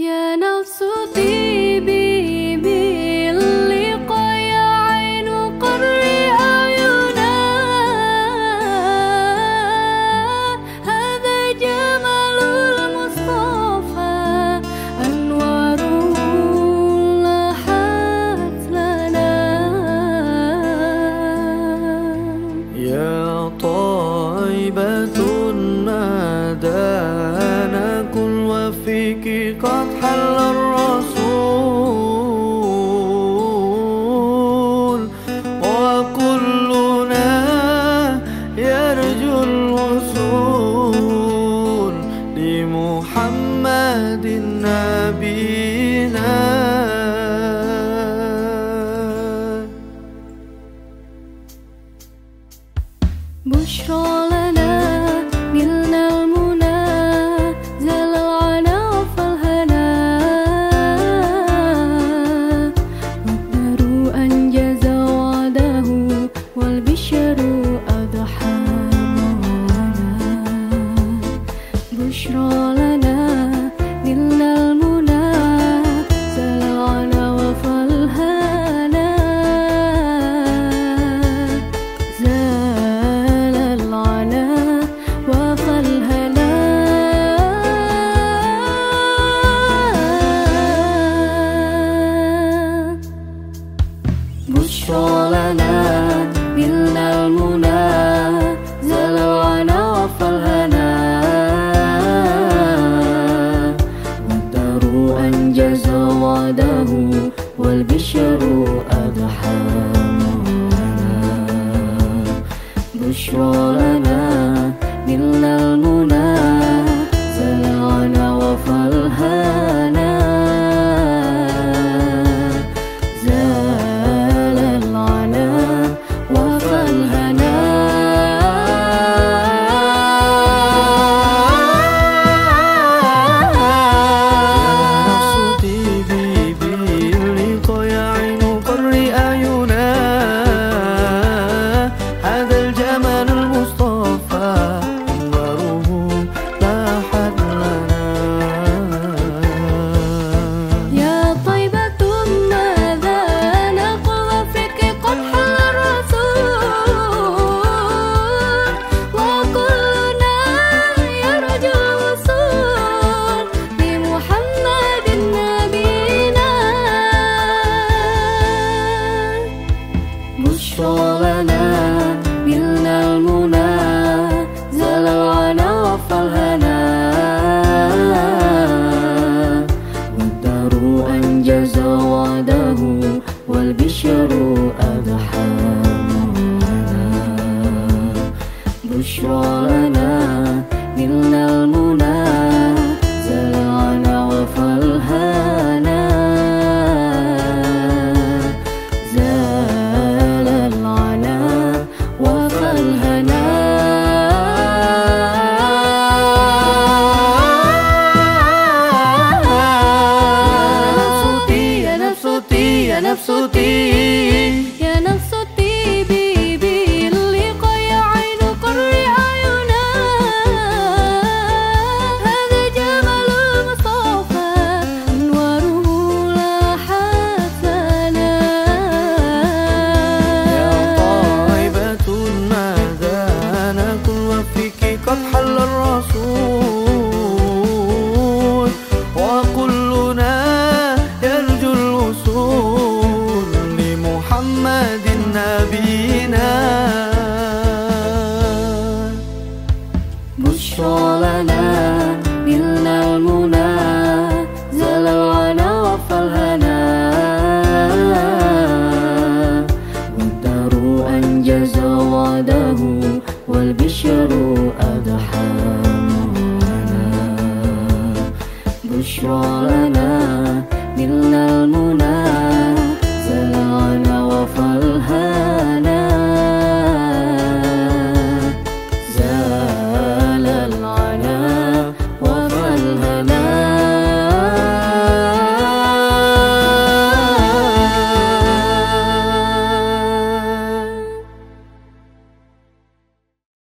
Ya nafsu tiba حل الرسول وكلنا يرجو الوصول لمحمد نبينا. بشرى بشرى لنا لله tudo. وصولنا نلنا المنى زال العنا وفى الهنا والدار أنجز وعده والبشر أدحى بشرى